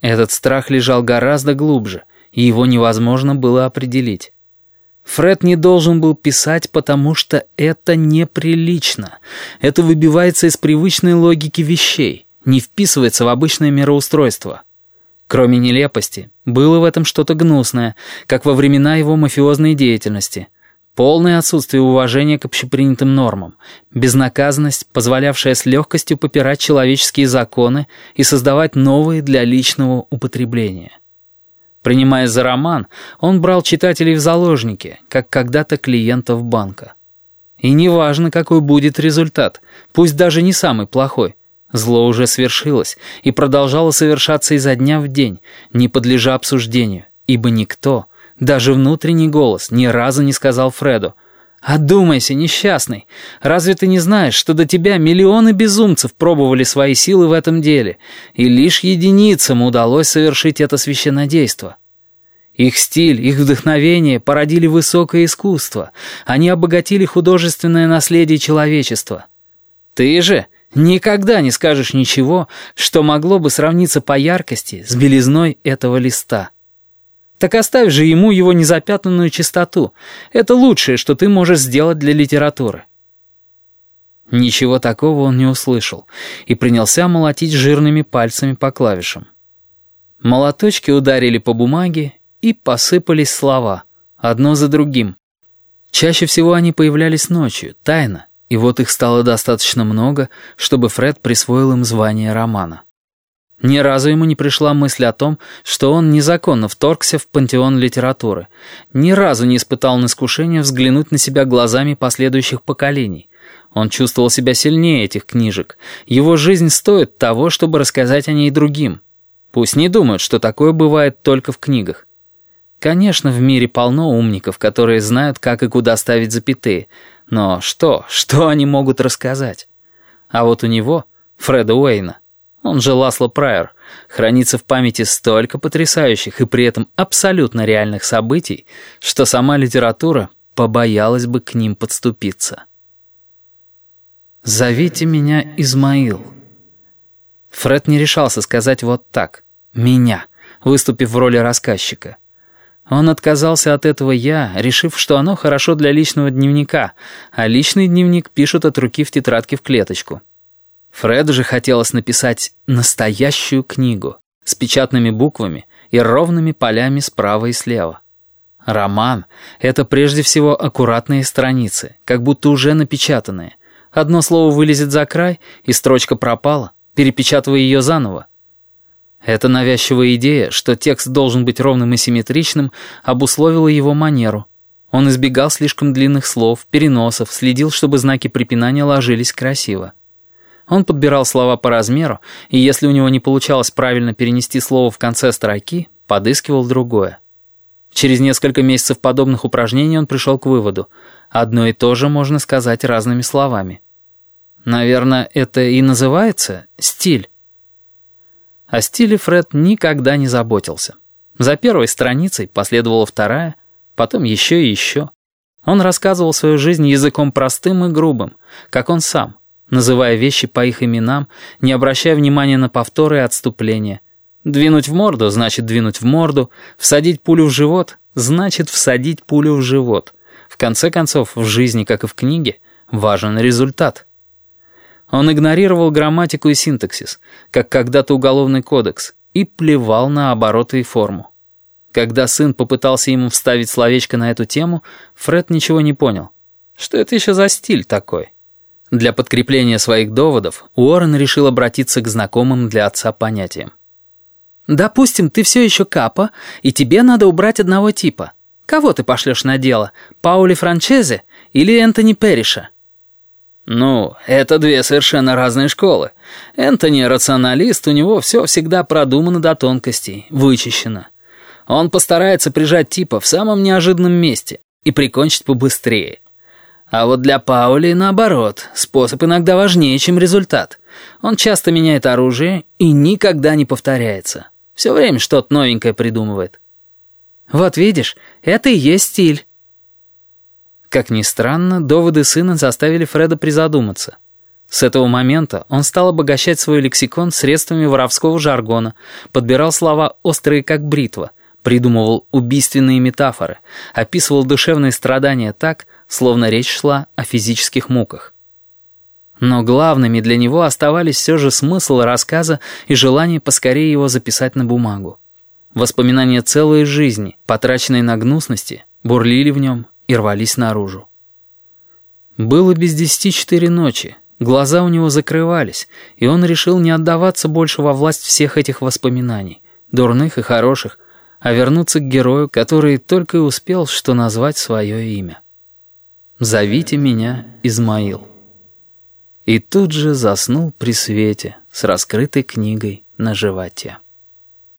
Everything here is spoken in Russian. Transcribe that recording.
Этот страх лежал гораздо глубже, и его невозможно было определить. Фред не должен был писать, потому что это неприлично. Это выбивается из привычной логики вещей, не вписывается в обычное мироустройство. Кроме нелепости, было в этом что-то гнусное, как во времена его мафиозной деятельности. Полное отсутствие уважения к общепринятым нормам, безнаказанность, позволявшая с легкостью попирать человеческие законы и создавать новые для личного употребления. Принимаясь за роман, он брал читателей в заложники, как когда-то клиентов банка. И неважно, какой будет результат, пусть даже не самый плохой, зло уже свершилось и продолжало совершаться изо дня в день, не подлежа обсуждению, ибо никто, даже внутренний голос, ни разу не сказал Фреду «Одумайся, несчастный! Разве ты не знаешь, что до тебя миллионы безумцев пробовали свои силы в этом деле, и лишь единицам удалось совершить это священнодейство?» Их стиль, их вдохновение породили высокое искусство. Они обогатили художественное наследие человечества. Ты же никогда не скажешь ничего, что могло бы сравниться по яркости с белизной этого листа. Так оставь же ему его незапятнанную чистоту. Это лучшее, что ты можешь сделать для литературы. Ничего такого он не услышал и принялся молотить жирными пальцами по клавишам. Молоточки ударили по бумаге, и посыпались слова, одно за другим. Чаще всего они появлялись ночью, тайно, и вот их стало достаточно много, чтобы Фред присвоил им звание романа. Ни разу ему не пришла мысль о том, что он незаконно вторгся в пантеон литературы, ни разу не испытал на искушение взглянуть на себя глазами последующих поколений. Он чувствовал себя сильнее этих книжек. Его жизнь стоит того, чтобы рассказать о ней другим. Пусть не думают, что такое бывает только в книгах. Конечно, в мире полно умников, которые знают, как и куда ставить запятые. Но что, что они могут рассказать? А вот у него, Фреда Уэйна, он же Ласло Прайер, хранится в памяти столько потрясающих и при этом абсолютно реальных событий, что сама литература побоялась бы к ним подступиться. «Зовите меня Измаил». Фред не решался сказать вот так «меня», выступив в роли рассказчика. Он отказался от этого «я», решив, что оно хорошо для личного дневника, а личный дневник пишут от руки в тетрадке в клеточку. Фреду же хотелось написать настоящую книгу с печатными буквами и ровными полями справа и слева. Роман — это прежде всего аккуратные страницы, как будто уже напечатанные. Одно слово вылезет за край, и строчка пропала, перепечатывая ее заново. Эта навязчивая идея, что текст должен быть ровным и симметричным, обусловила его манеру. Он избегал слишком длинных слов, переносов, следил, чтобы знаки препинания ложились красиво. Он подбирал слова по размеру, и если у него не получалось правильно перенести слово в конце строки, подыскивал другое. Через несколько месяцев подобных упражнений он пришел к выводу. Одно и то же можно сказать разными словами. Наверное, это и называется стиль. О стиле Фред никогда не заботился. За первой страницей последовала вторая, потом еще и еще. Он рассказывал свою жизнь языком простым и грубым, как он сам, называя вещи по их именам, не обращая внимания на повторы и отступления. Двинуть в морду — значит двинуть в морду, всадить пулю в живот — значит всадить пулю в живот. В конце концов, в жизни, как и в книге, важен результат — он игнорировал грамматику и синтаксис, как когда-то уголовный кодекс, и плевал на обороты и форму. Когда сын попытался ему вставить словечко на эту тему, Фред ничего не понял. Что это еще за стиль такой? Для подкрепления своих доводов Уоррен решил обратиться к знакомым для отца понятиям. «Допустим, ты все еще капа, и тебе надо убрать одного типа. Кого ты пошлешь на дело, Паули Франчезе или Энтони Перриша?» Ну, это две совершенно разные школы. Энтони рационалист, у него все всегда продумано до тонкостей, вычищено. Он постарается прижать типа в самом неожиданном месте и прикончить побыстрее. А вот для Паули, наоборот, способ иногда важнее, чем результат. Он часто меняет оружие и никогда не повторяется. Все время что-то новенькое придумывает. Вот видишь, это и есть стиль. Как ни странно, доводы сына заставили Фреда призадуматься. С этого момента он стал обогащать свой лексикон средствами воровского жаргона, подбирал слова острые как бритва, придумывал убийственные метафоры, описывал душевные страдания так, словно речь шла о физических муках. Но главными для него оставались все же смысл рассказа и желание поскорее его записать на бумагу. Воспоминания целой жизни, потраченные на гнусности, бурлили в нем и рвались наружу. Было без десяти четыре ночи, глаза у него закрывались, и он решил не отдаваться больше во власть всех этих воспоминаний, дурных и хороших, а вернуться к герою, который только и успел что назвать свое имя. «Зовите меня Измаил». И тут же заснул при свете с раскрытой книгой на животе.